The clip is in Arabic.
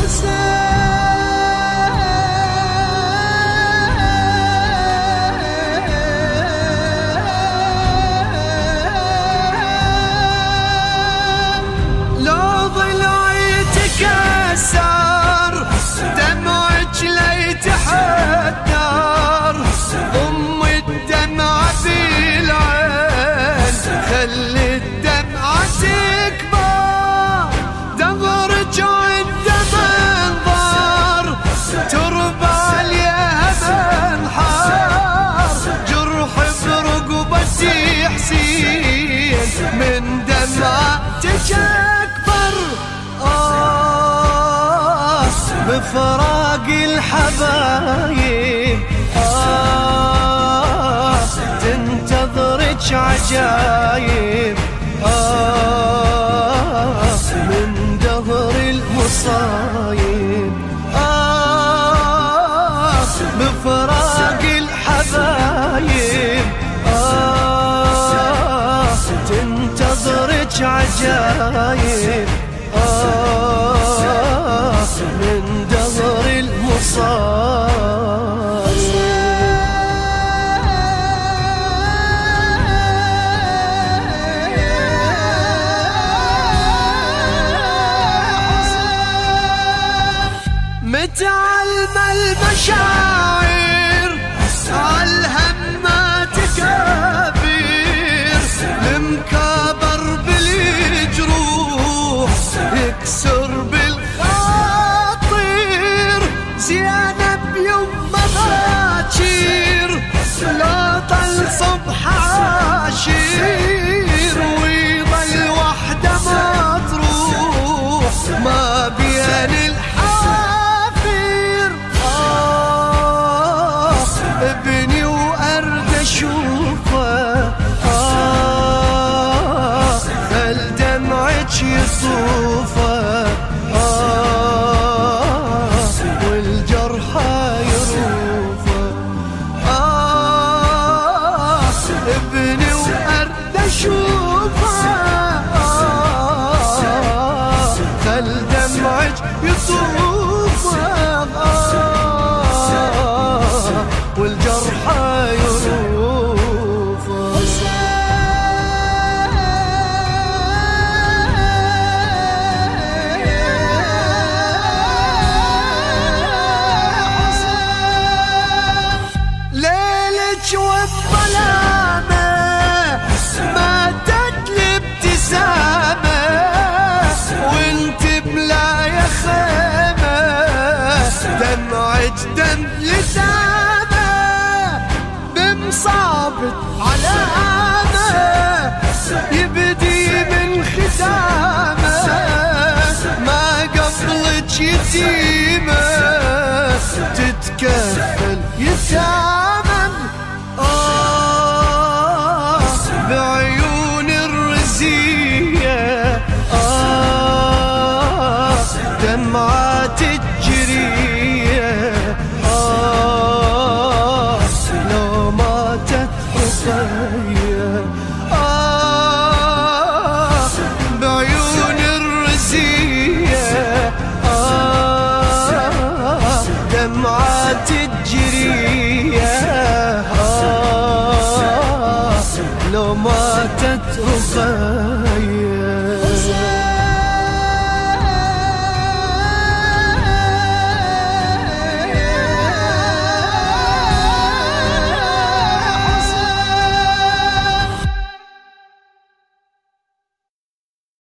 It's أكبر آه بفراق الحبايب. آه تنتظرك عجايب. آه من دهر المصايب. عجايب. آه من دهر المصايب متعلم المشاعر؟ عالهم ما تكابر يصوفه آه والجرحى يروفه آه ابني وأرد أشوفه. آه خل دمعك يصوفه دمعك دم لسامة بمصابة علامة. يبدي من ختامة. ما قبلك يتيمة. تتكفل يتامى تجري يا لو ماتت أخيل